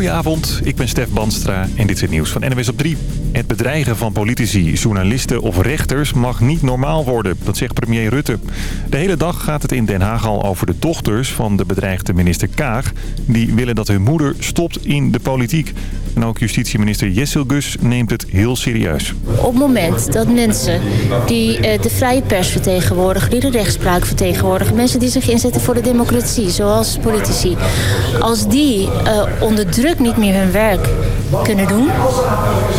Goedenavond, ik ben Stef Banstra en dit is het nieuws van NWS op 3. Het bedreigen van politici, journalisten of rechters mag niet normaal worden, dat zegt premier Rutte. De hele dag gaat het in Den Haag al over de dochters van de bedreigde minister Kaag. Die willen dat hun moeder stopt in de politiek. En ook justitieminister Jessel Gus neemt het heel serieus. Op het moment dat mensen die eh, de vrije pers vertegenwoordigen, die de rechtspraak vertegenwoordigen, mensen die zich inzetten voor de democratie, zoals politici, als die uh, onder druk niet meer hun werk kunnen doen,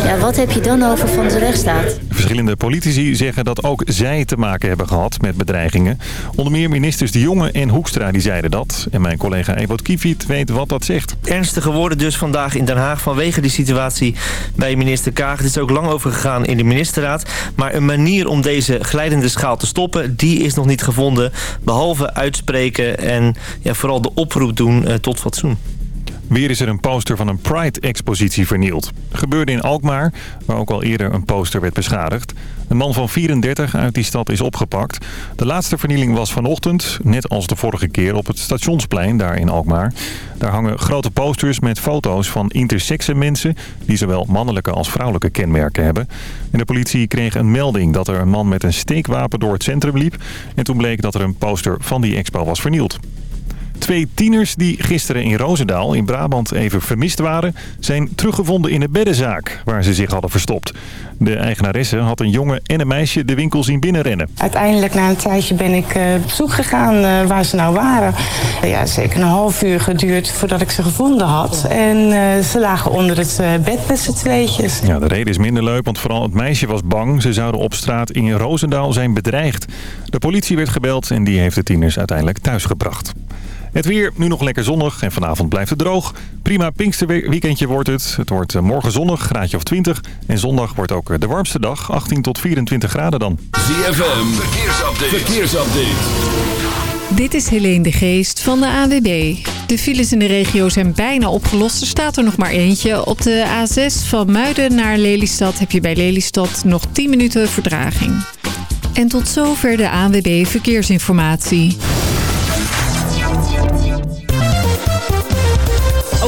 ja, wat heb je dan over van de rechtsstaat? Verschillende politici zeggen dat ook zij te maken hebben gehad met bedreigingen. Onder meer ministers De Jonge en Hoekstra die zeiden dat. En mijn collega Ewout Kiefiet weet wat dat zegt. Ernstige woorden dus vandaag in Den Haag vanwege die situatie bij minister Kaag. Het is ook lang over gegaan in de ministerraad. Maar een manier om deze glijdende schaal te stoppen, die is nog niet gevonden. Behalve uitspreken en ja, vooral de oproep doen uh, tot fatsoen. Weer is er een poster van een Pride-expositie vernield. Gebeurde in Alkmaar, waar ook al eerder een poster werd beschadigd. Een man van 34 uit die stad is opgepakt. De laatste vernieling was vanochtend, net als de vorige keer op het stationsplein daar in Alkmaar. Daar hangen grote posters met foto's van intersexe mensen... die zowel mannelijke als vrouwelijke kenmerken hebben. En de politie kreeg een melding dat er een man met een steekwapen door het centrum liep. En toen bleek dat er een poster van die expo was vernield. Twee tieners die gisteren in Roosendaal in Brabant even vermist waren... zijn teruggevonden in een beddenzaak waar ze zich hadden verstopt. De eigenaresse had een jongen en een meisje de winkel zien binnenrennen. Uiteindelijk na een tijdje ben ik uh, op zoek gegaan uh, waar ze nou waren. Ja, zeker een half uur geduurd voordat ik ze gevonden had. En uh, ze lagen onder het bed met z'n tweetjes. Ja, de reden is minder leuk, want vooral het meisje was bang. Ze zouden op straat in Roosendaal zijn bedreigd. De politie werd gebeld en die heeft de tieners uiteindelijk thuisgebracht. Het weer nu nog lekker zonnig en vanavond blijft het droog. Prima Pinksterweekendje wordt het. Het wordt eh, morgen zonnig, graadje of 20. En zondag wordt ook eh, de warmste dag, 18 tot 24 graden dan. ZFM, verkeersupdate. verkeersupdate. Dit is Helene de Geest van de AWB. De files in de regio zijn bijna opgelost. Er staat er nog maar eentje. Op de A6 van Muiden naar Lelystad heb je bij Lelystad nog 10 minuten verdraging. En tot zover de ANWB Verkeersinformatie.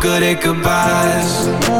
good at goodbyes.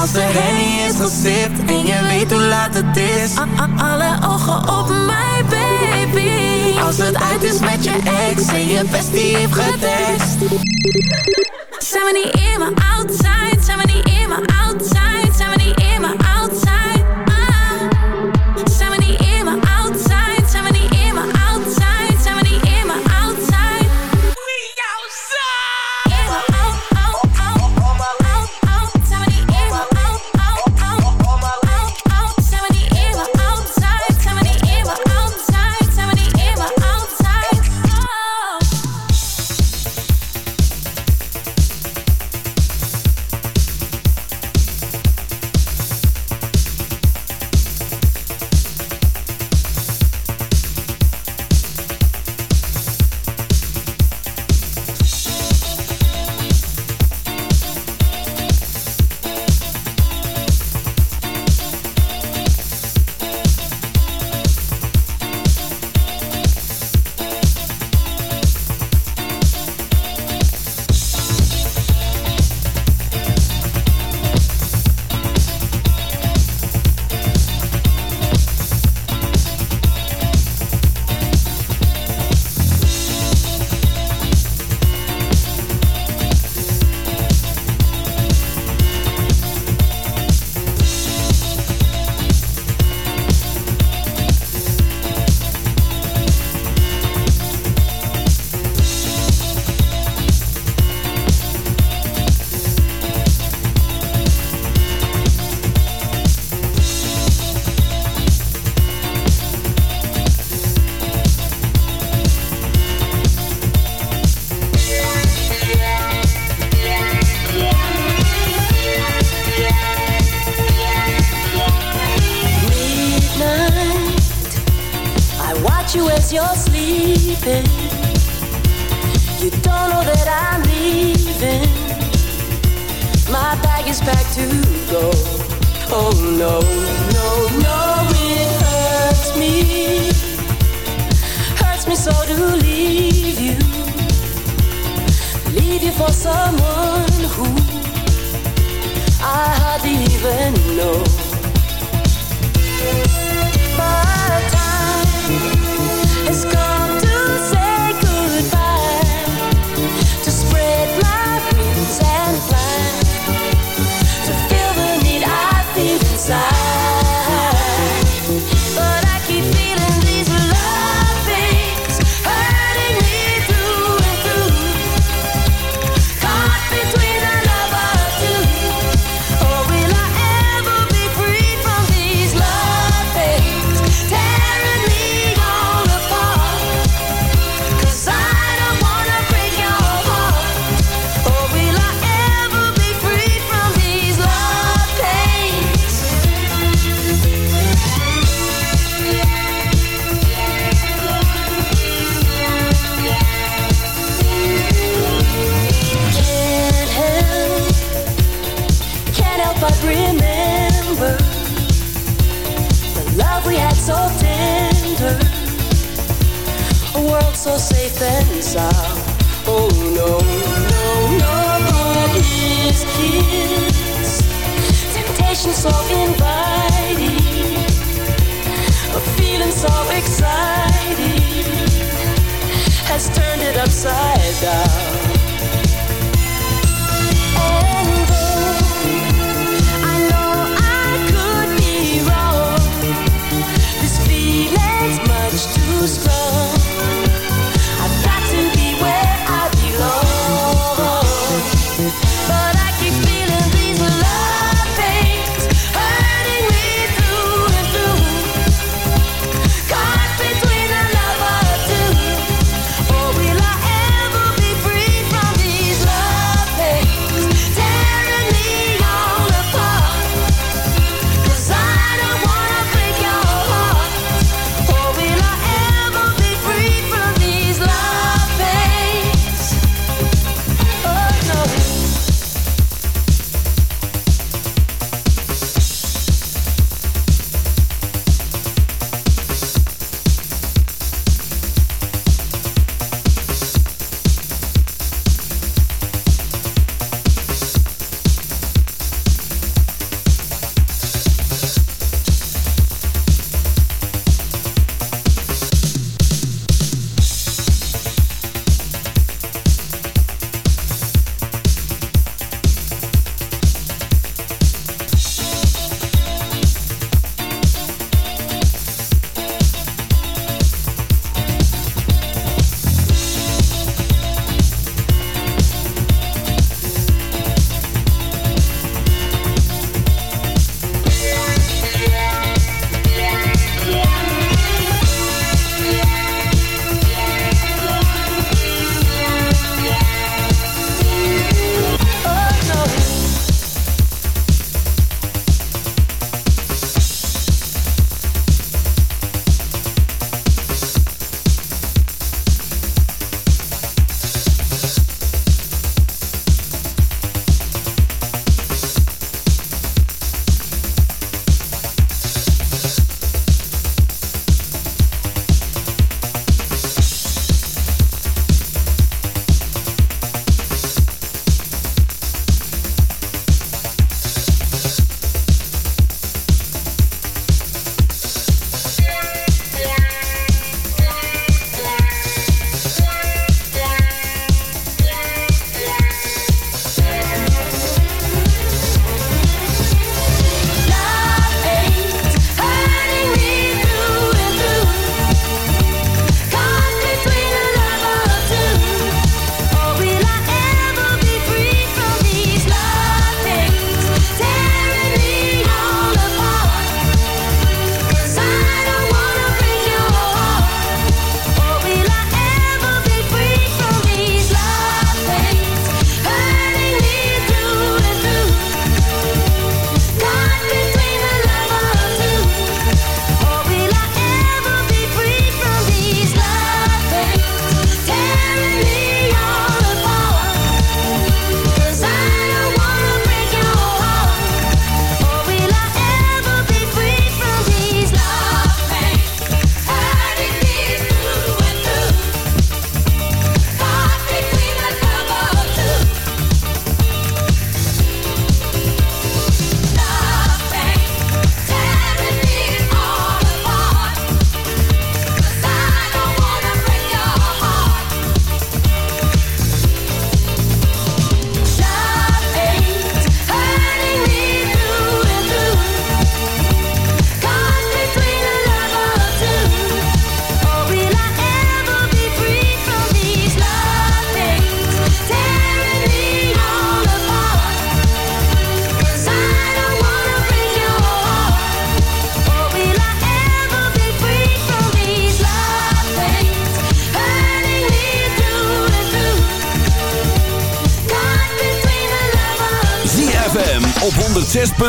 Als er heen is gesipt en je weet hoe laat het is. A Alle ogen op mij, baby. Als het uit is met je ex en je bestie heeft getest Zijn we niet in, maar outside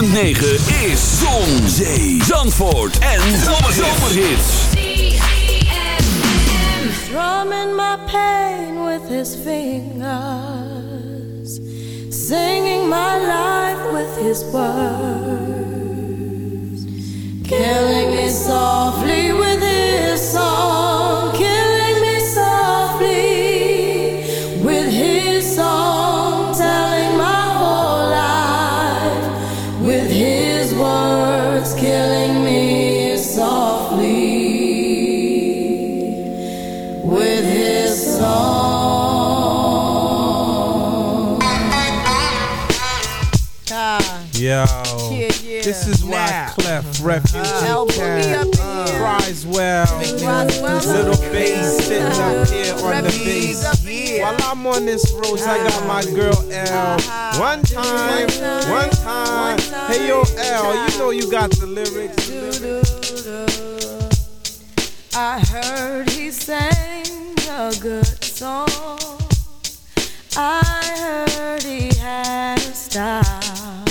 106.9 is Zon, Zee, Zandvoort en Zomerhits. Drumming my pain with his fingers. Singing my life with his words. Killing me softly with his song. This is why now. Clef Refuge uh, uh-huh. cries well. Little bass sitting up uh-huh. here on the bass. While I'm on this road, I got uh-huh. my girl L. One time, one time. Hey yo L, you know you got the lyrics. I heard he sang a good song. I heard he had a style.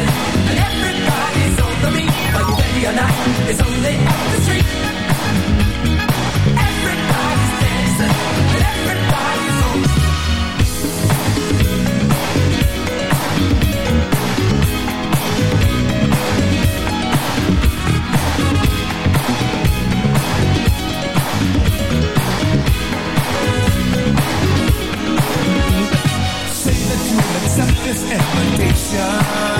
dances And everybody's on the beat. By the day or night, it's only up the street. Everybody's dancing And everybody's on Accept this invitation.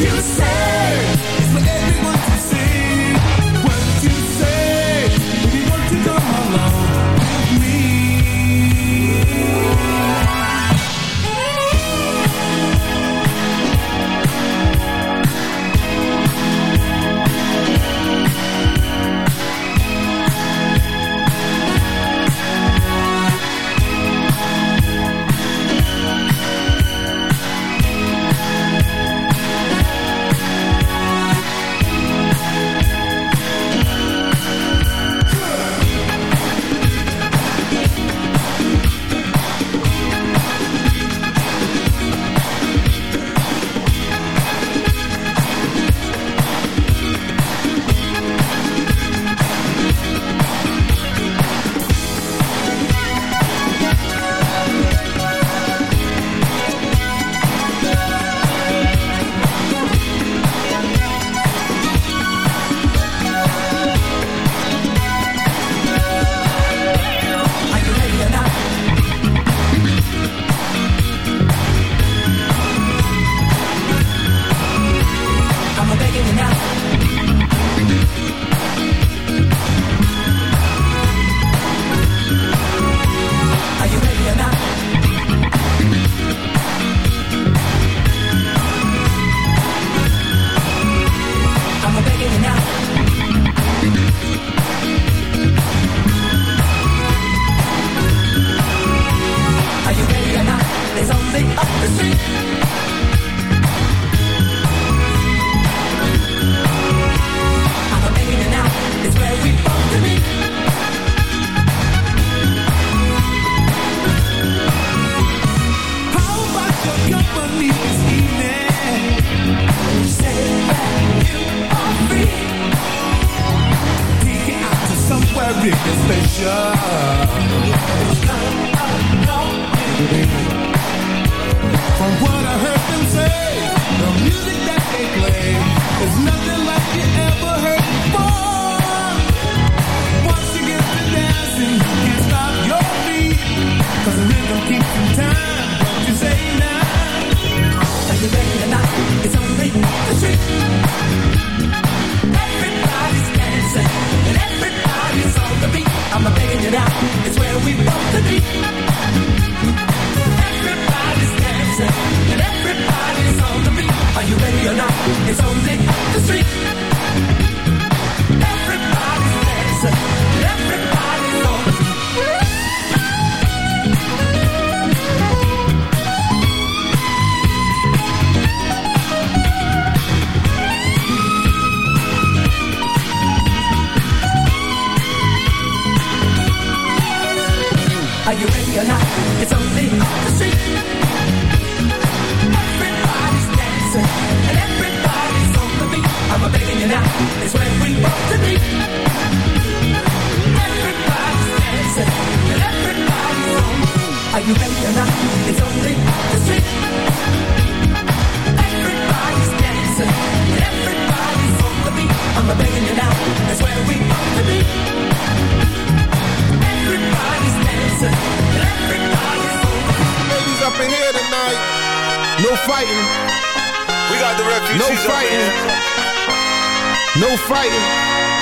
you say.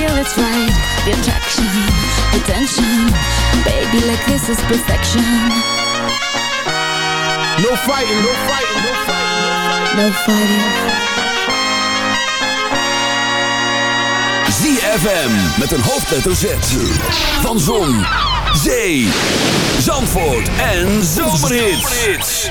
feel it's right. The attraction, the tension. Baby, like this is perfection. No fighting, no fighting, no fighting. No fighting. ZFM met een hoofdletter Z. Van Zon, Zee, Zandvoort en Zomerhits.